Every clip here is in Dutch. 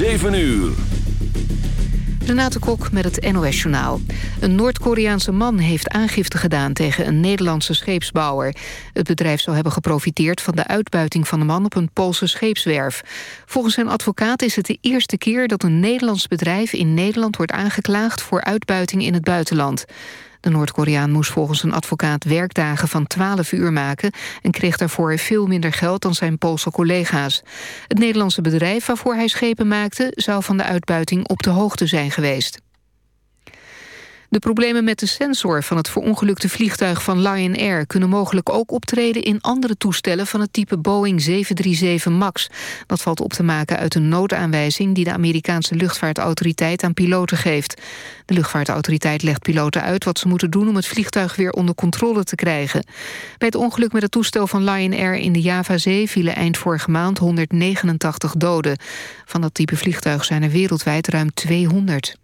7 uur. Renate Kok met het NOS Journaal. Een Noord-Koreaanse man heeft aangifte gedaan tegen een Nederlandse scheepsbouwer. Het bedrijf zou hebben geprofiteerd van de uitbuiting van de man op een Poolse scheepswerf. Volgens zijn advocaat is het de eerste keer dat een Nederlands bedrijf in Nederland wordt aangeklaagd voor uitbuiting in het buitenland. De Noord-Koreaan moest volgens een advocaat werkdagen van 12 uur maken... en kreeg daarvoor veel minder geld dan zijn Poolse collega's. Het Nederlandse bedrijf waarvoor hij schepen maakte... zou van de uitbuiting op de hoogte zijn geweest. De problemen met de sensor van het verongelukte vliegtuig van Lion Air... kunnen mogelijk ook optreden in andere toestellen van het type Boeing 737 MAX. Dat valt op te maken uit een noodaanwijzing... die de Amerikaanse luchtvaartautoriteit aan piloten geeft. De luchtvaartautoriteit legt piloten uit wat ze moeten doen... om het vliegtuig weer onder controle te krijgen. Bij het ongeluk met het toestel van Lion Air in de Javazee... vielen eind vorige maand 189 doden. Van dat type vliegtuig zijn er wereldwijd ruim 200.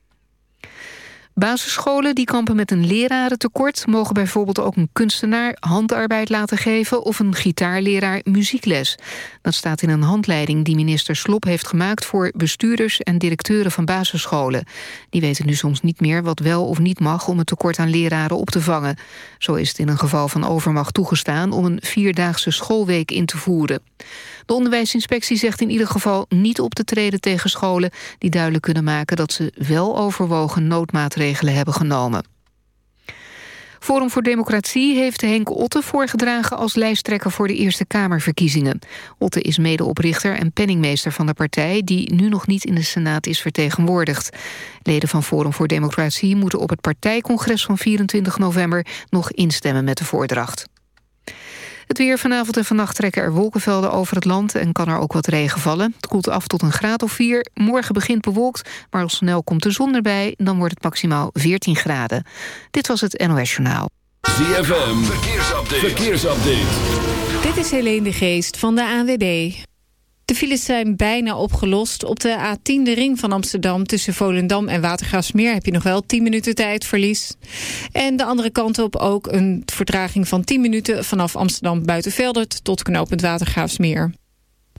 Basisscholen die kampen met een lerarentekort... mogen bijvoorbeeld ook een kunstenaar handarbeid laten geven... of een gitaarleraar muziekles. Dat staat in een handleiding die minister Slop heeft gemaakt... voor bestuurders en directeuren van basisscholen. Die weten nu soms niet meer wat wel of niet mag... om het tekort aan leraren op te vangen. Zo is het in een geval van overmacht toegestaan... om een vierdaagse schoolweek in te voeren. De onderwijsinspectie zegt in ieder geval niet op te treden tegen scholen... die duidelijk kunnen maken dat ze wel overwogen noodmaatregelen hebben genomen. Forum voor Democratie heeft Henk Otte voorgedragen als lijsttrekker voor de Eerste Kamerverkiezingen. Otte is medeoprichter en penningmeester van de partij die nu nog niet in de Senaat is vertegenwoordigd. Leden van Forum voor Democratie moeten op het partijcongres van 24 november nog instemmen met de voordracht. Het weer vanavond en vannacht trekken er wolkenvelden over het land... en kan er ook wat regen vallen. Het koelt af tot een graad of 4. Morgen begint bewolkt, maar al snel komt de zon erbij... dan wordt het maximaal 14 graden. Dit was het NOS Journaal. ZFM, verkeersupdate. verkeersupdate. Dit is Helene de Geest van de ANWB. De files zijn bijna opgelost. Op de A10, de ring van Amsterdam... tussen Volendam en Watergraafsmeer... heb je nog wel 10 minuten tijdverlies. En de andere kant op ook een vertraging van 10 minuten... vanaf Amsterdam Buitenveldert tot knooppunt Watergraafsmeer.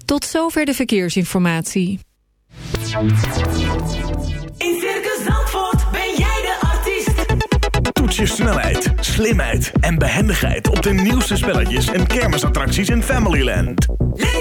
Tot zover de verkeersinformatie. In Circus Zandvoort ben jij de artiest. Toets je snelheid, slimheid en behendigheid... op de nieuwste spelletjes en kermisattracties in Familyland. Leef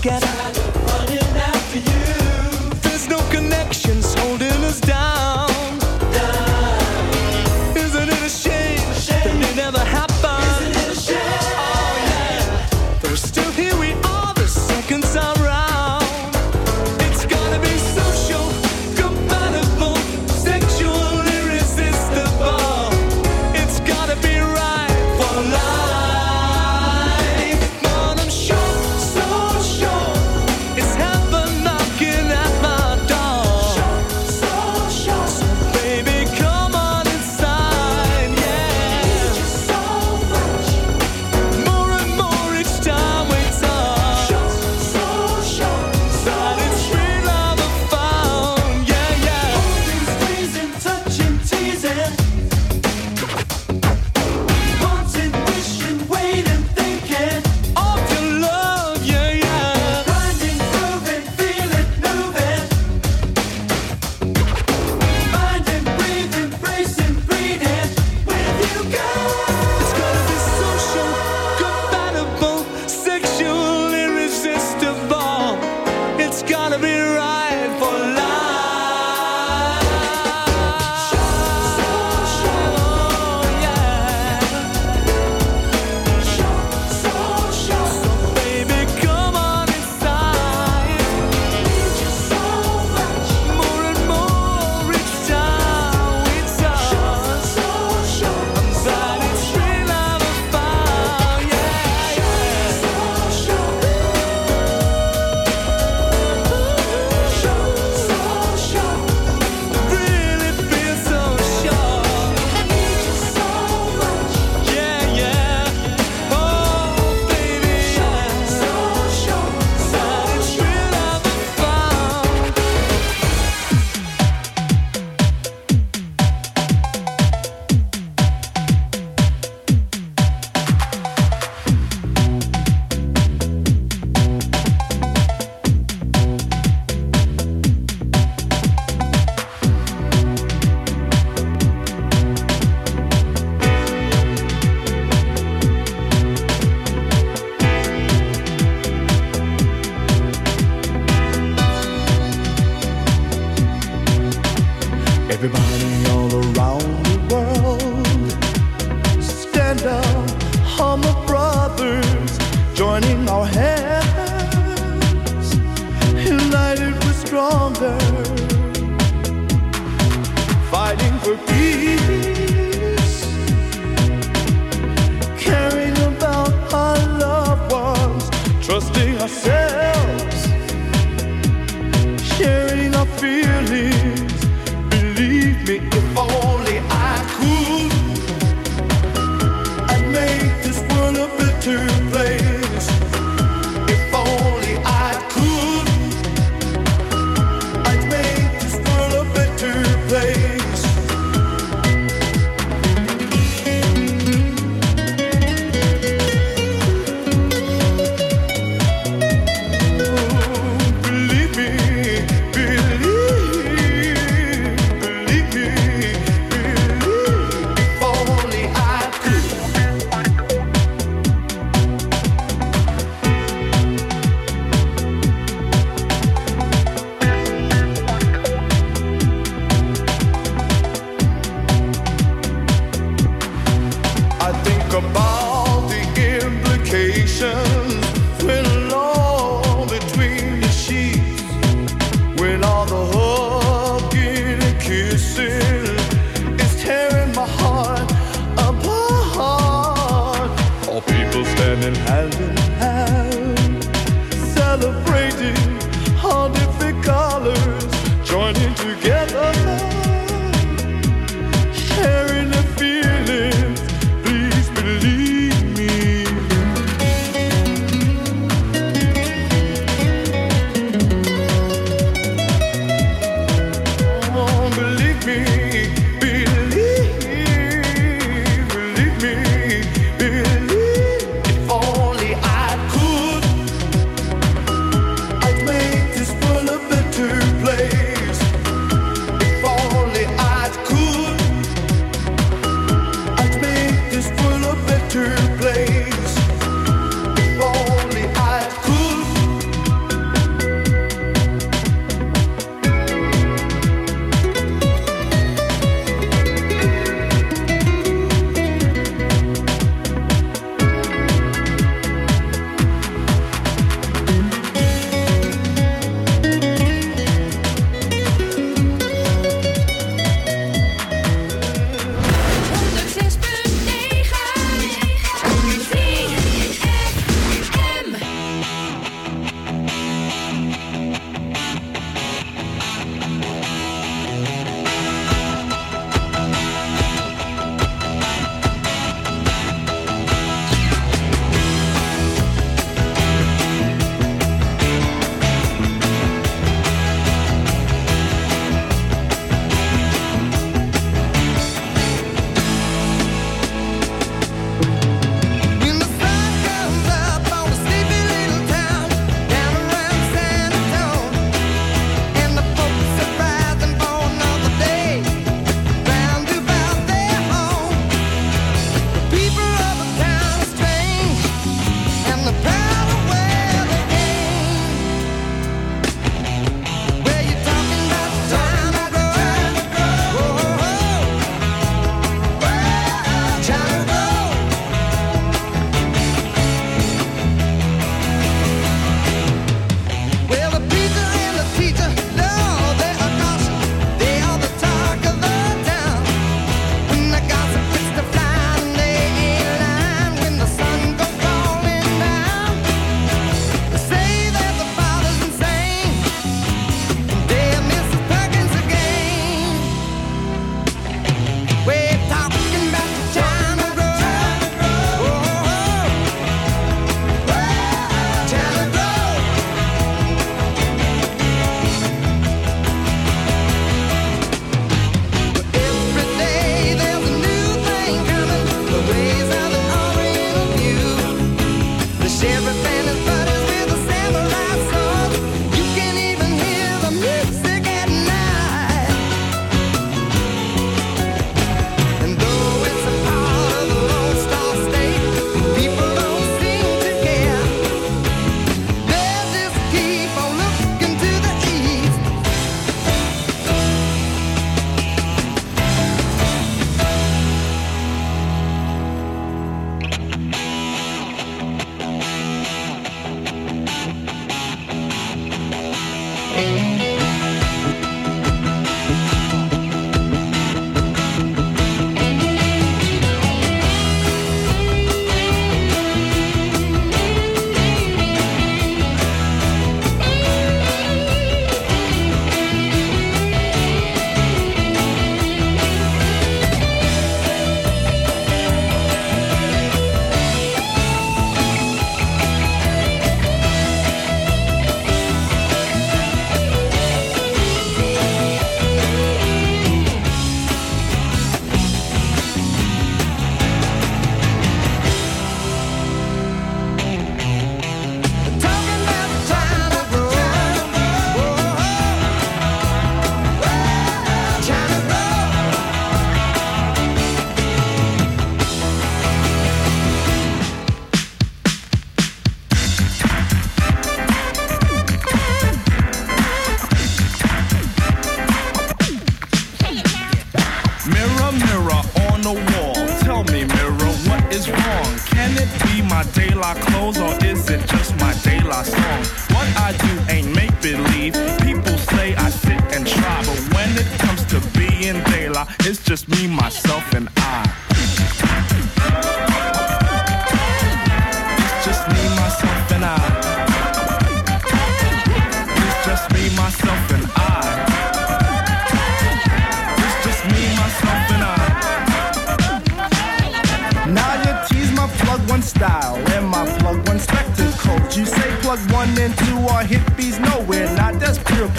together.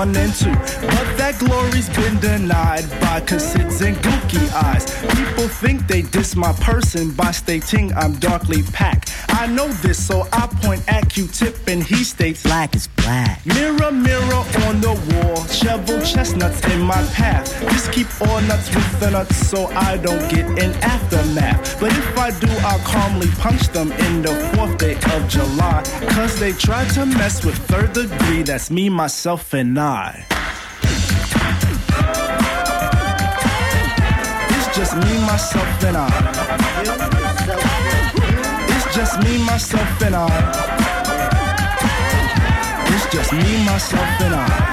one and two. But that glory's been denied by cassids and gooky eyes. People think they diss my person by stating I'm darkly packed. I know this, so I point at Q-tip and he states black is black. Mirror, mirror on the wall, shovel chestnuts in my path. Just keep all nuts with the nuts so I don't get an aftermath. But if I do, I'll calmly punch them in the fourth day of July. Cause they tried to mess with third degree, that's me, myself, and I. It's just me, myself, and I. It's just me, myself, and I. It's just me, myself, and I.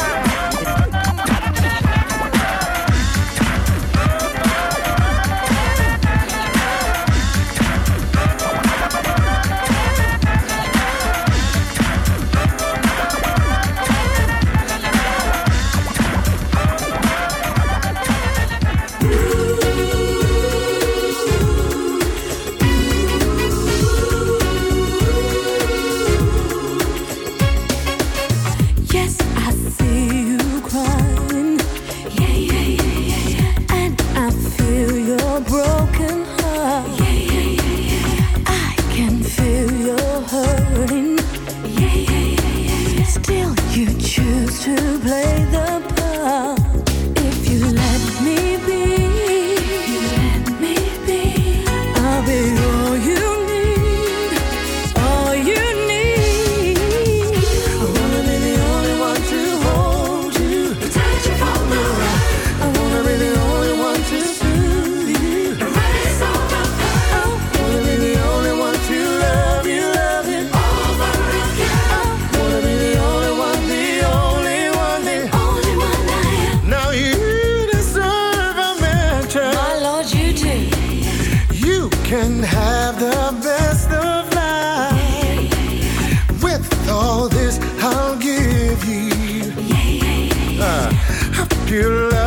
can have the best of life. With all this, I'll give you uh, a pure love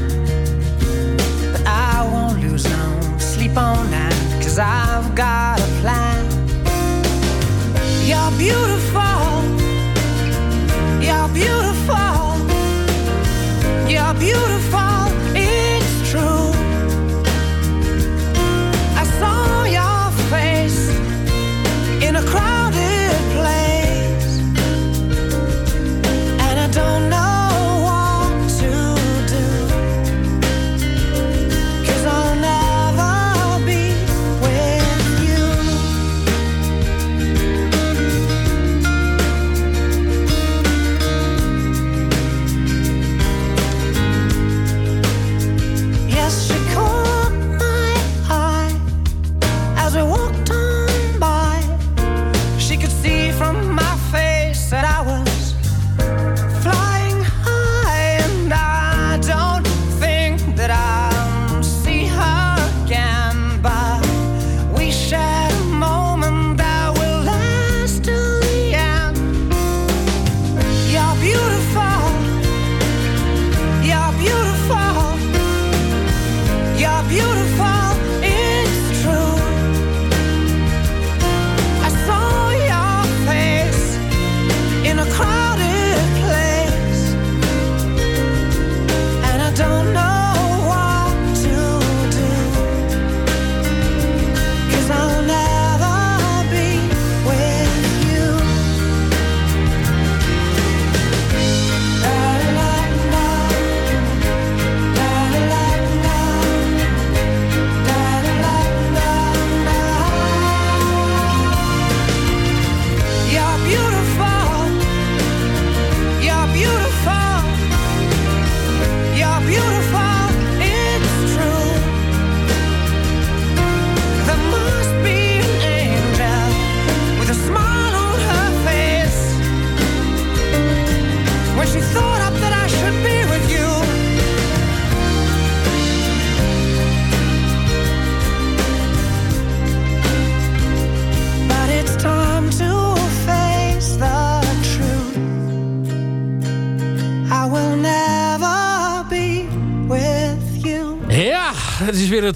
sleep all night, cause I've got a plan. You're beautiful, you're beautiful, you're beautiful, it's true.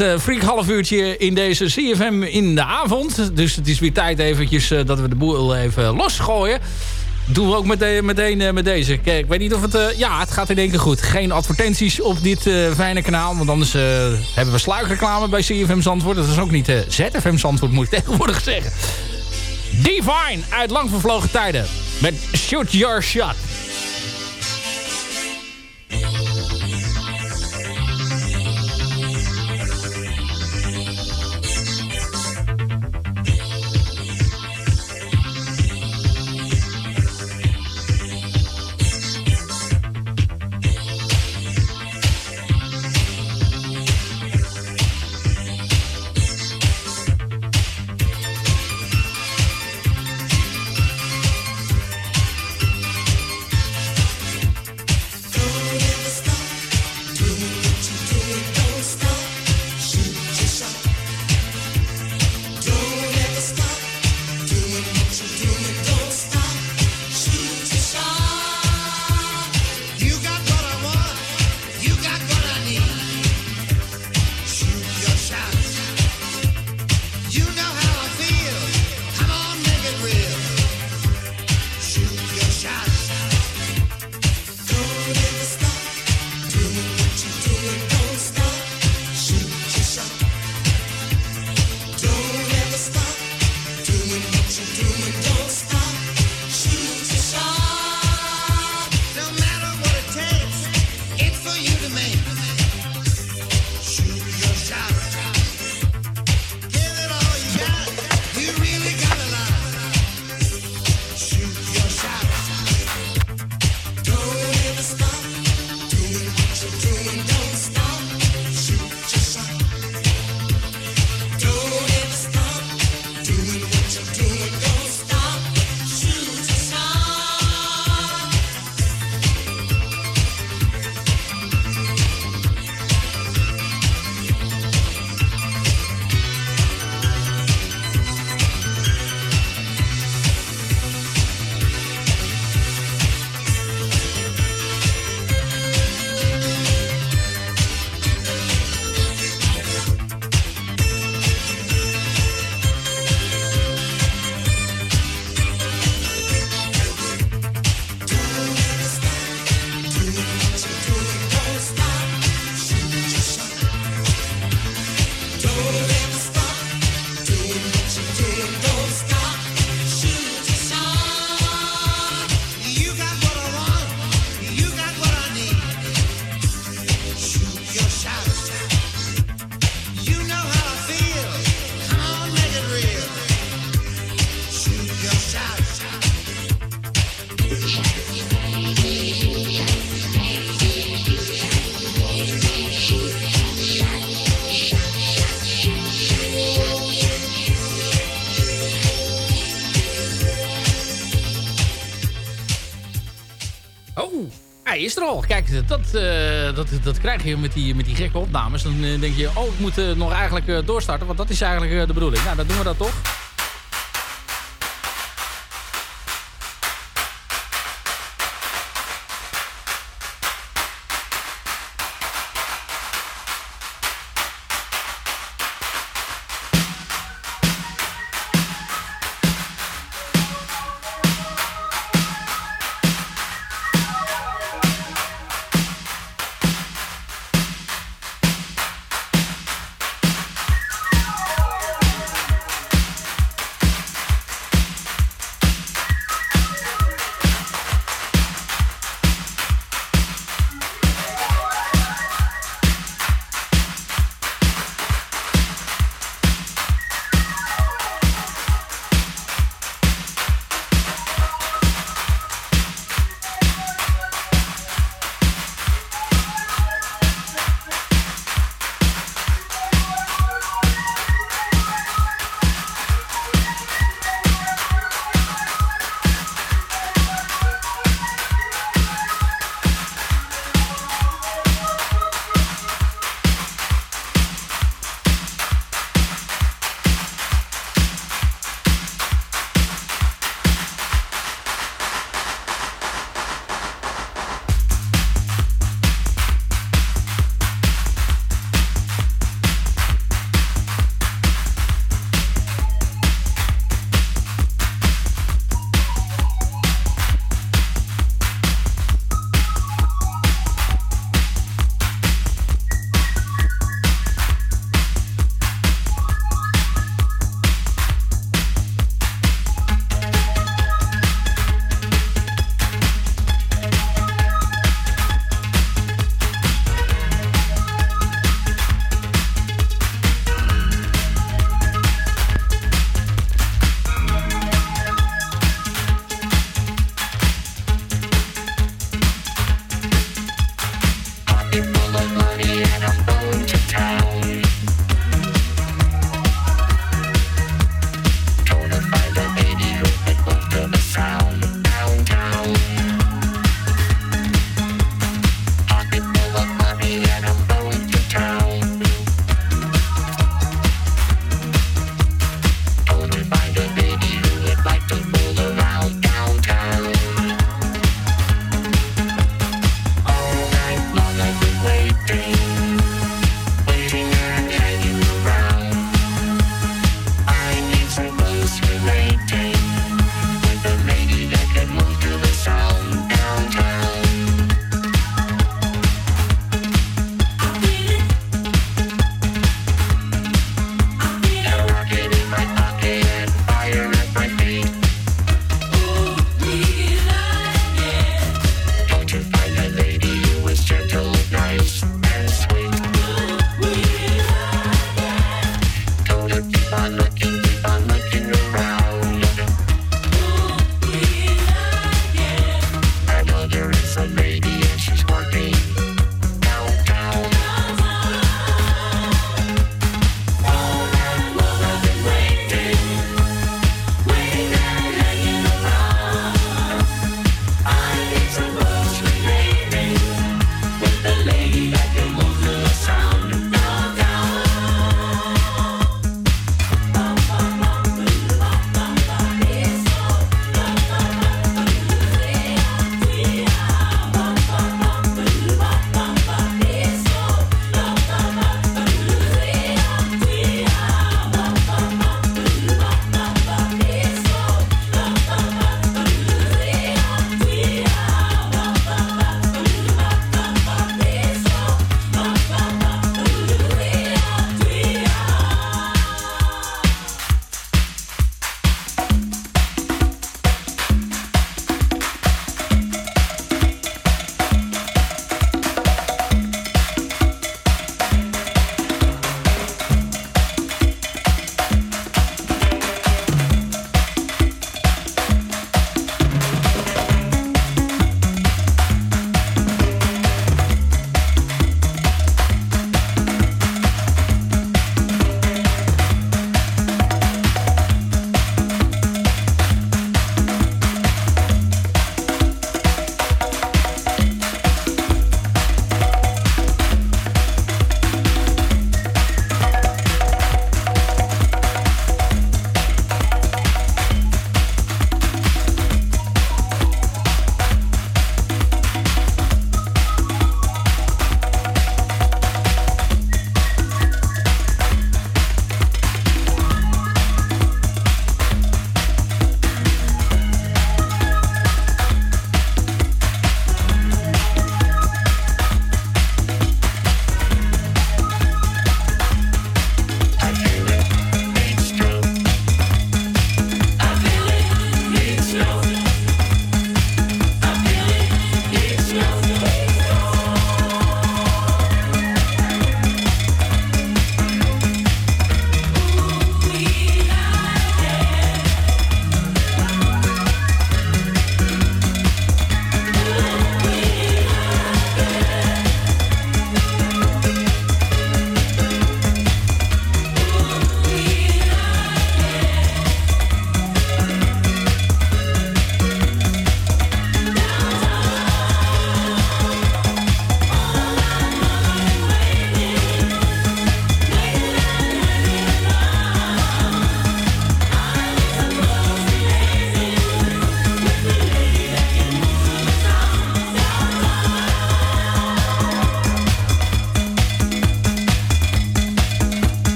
Het uh, freak half uurtje in deze CFM in de avond. Dus het is weer tijd eventjes uh, dat we de boel even losgooien. Doen we ook meteen, meteen uh, met deze. Kijk, ik weet niet of het... Uh, ja, het gaat in één keer goed. Geen advertenties op dit fijne kanaal. Want anders hebben we sluikreclame bij CFM Zandvoort. Dat is ook niet ZFM Zandvoort, moet ik tegenwoordig zeggen. Divine uit lang vervlogen tijden. Met Shoot Your Shot. Kijk, dat, uh, dat, dat krijg je met die, met die gekke opnames. Dan uh, denk je, oh, ik moet uh, nog eigenlijk doorstarten. Want dat is eigenlijk de bedoeling. Nou, dan doen we dat toch.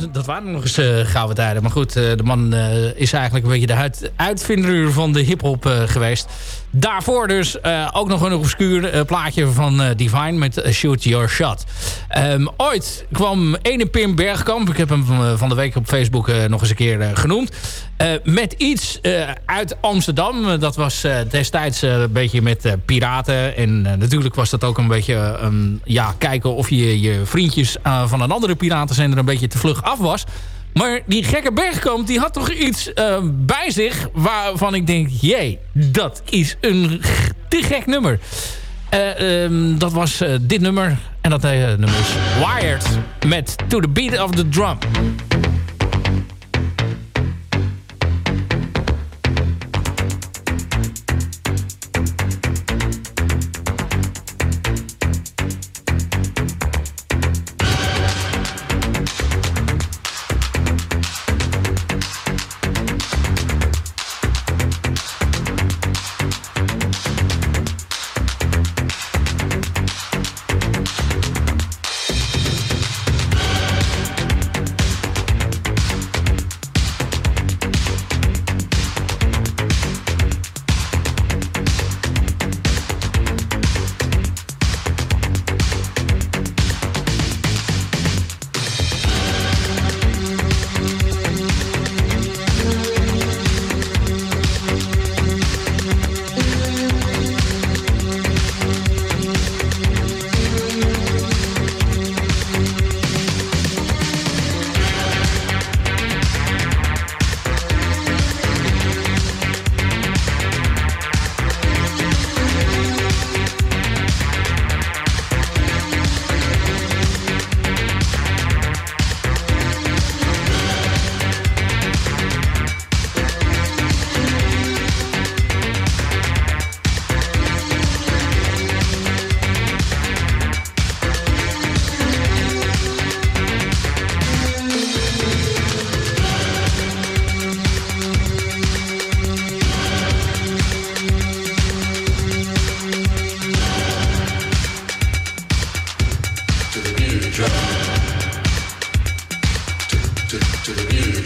Dat waren nog eens eh, gouden tijden. Maar goed, eh, de man eh, is eigenlijk een beetje de uit, uitvinder van de hiphop geweest. Daarvoor dus ook nog een obscuur plaatje van Divine met Shoot Your Shot. Ehm, ooit kwam ene Pim Bergkamp, ik heb hem van, de week op Facebook nog eens een keer genoemd... eh, met iets eh, uit Amsterdam. Dat was eh, destijds een beetje met piraten. En natuurlijk was dat ook een beetje... ja, kijken of je je vriendjes van een andere piratenzender... een beetje te vlug af was. Maar die gekke Bergkamp, die had toch iets bij zich... waarvan ik denk, jee, dat is een te gek nummer. Eh, ehm, dat was dit nummer. En dat nummer is Wired met To The Beat of the Drum.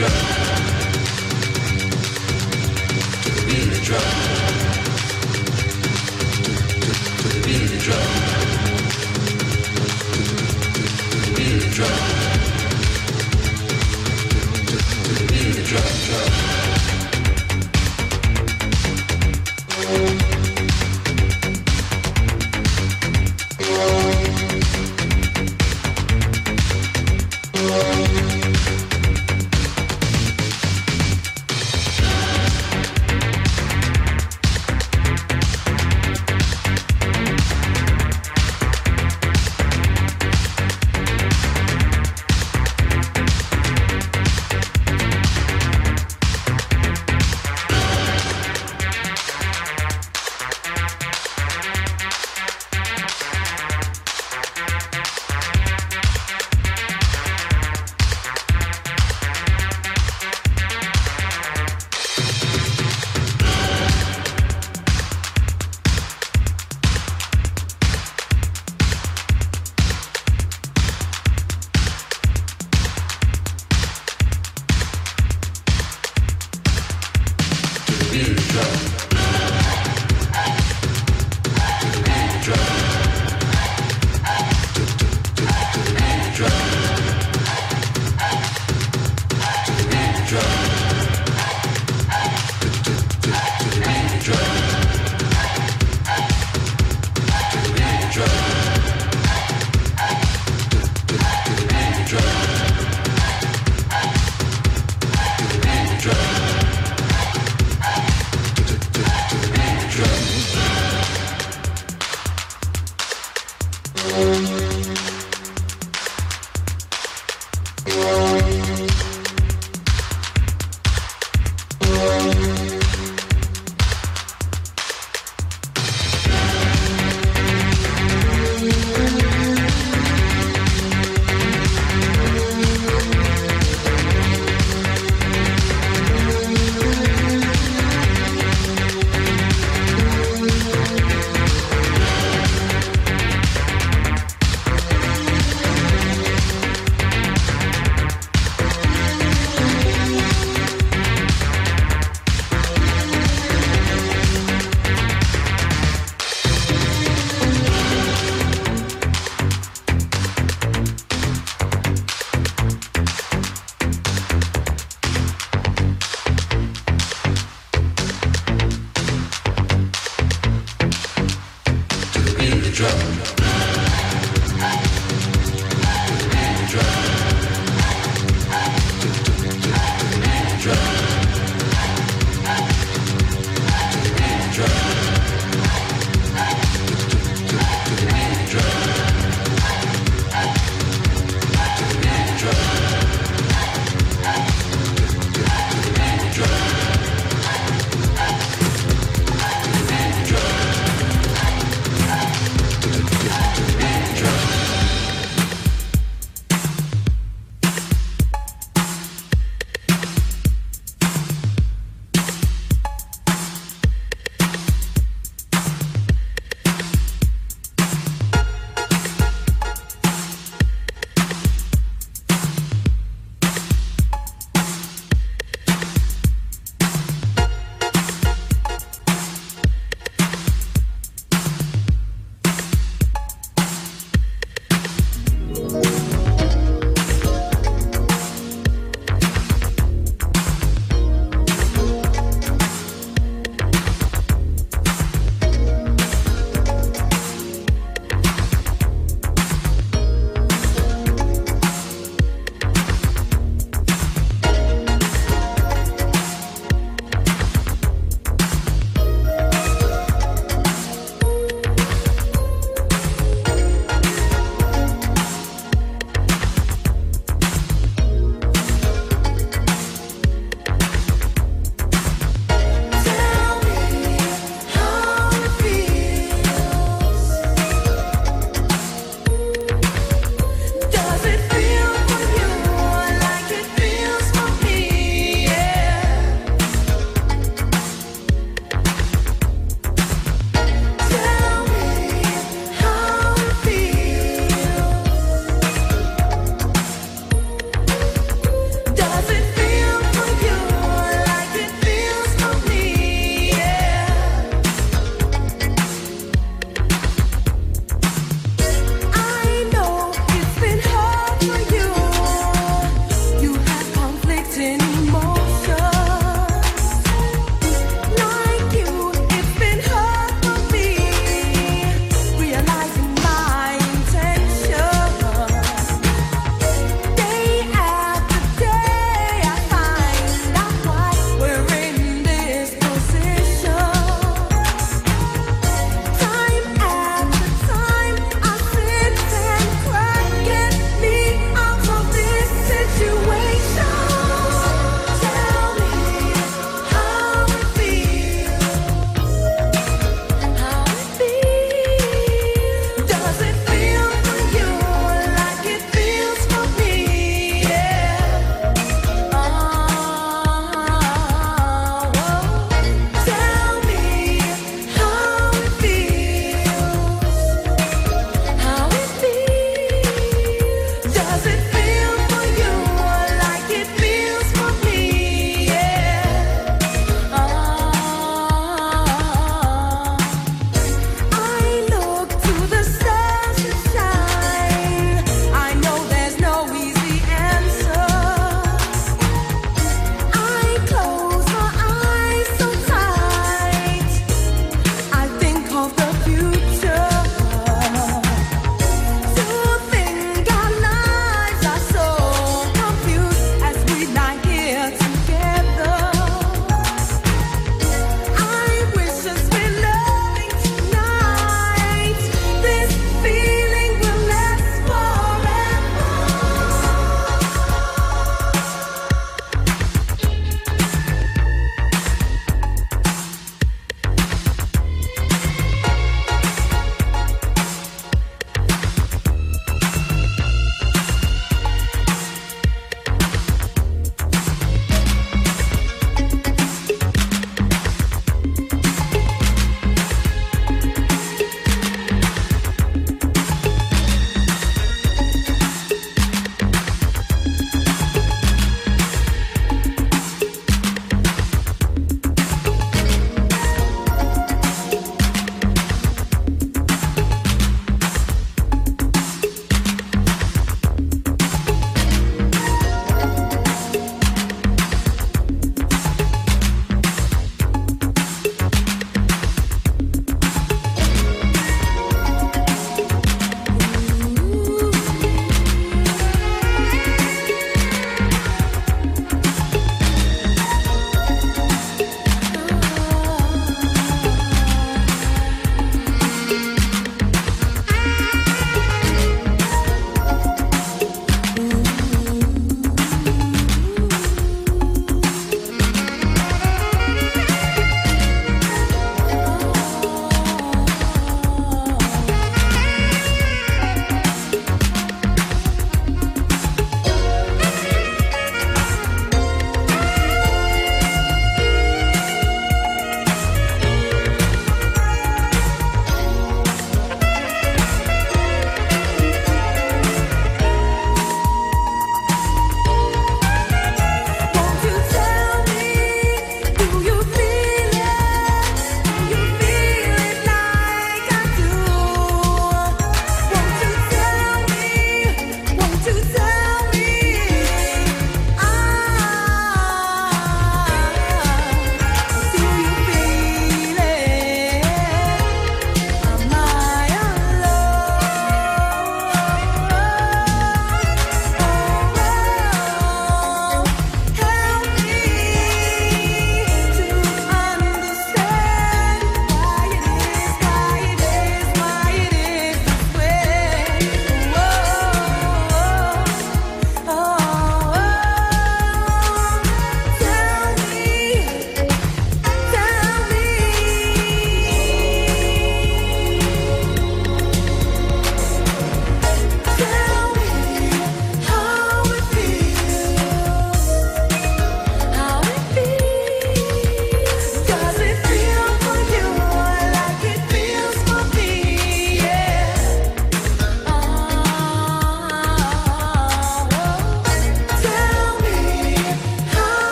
Yeah.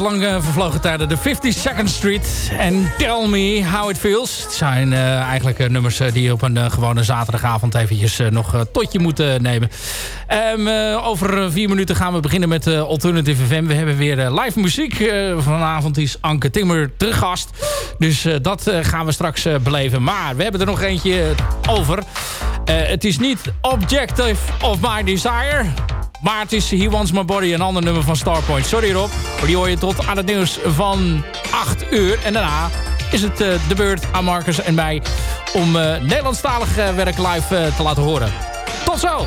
Lang eh, vervlogen tijden. De 52nd Street en Tell Me How It Feels. Het zijn eh, eigenlijk eh, nummers die je op een gewone zaterdagavond eventjes nog tot je moet nemen. Ehm, eh, over vier minuten gaan we beginnen met Alternative FM. We hebben weer live muziek. Vanavond is Anke Timmer te gast. Dus dat gaan we straks beleven. Maar we hebben er nog eentje over. Het is niet Objective of My Desire... Maar het is He Wants My Body, een ander nummer van Starpoint. Sorry Rob, maar die hoor je tot aan het nieuws van 8 uur. En daarna is het eh, de beurt aan Marcus en mij... om eh, Nederlandstalig eh, werk live te laten horen. Tot zo!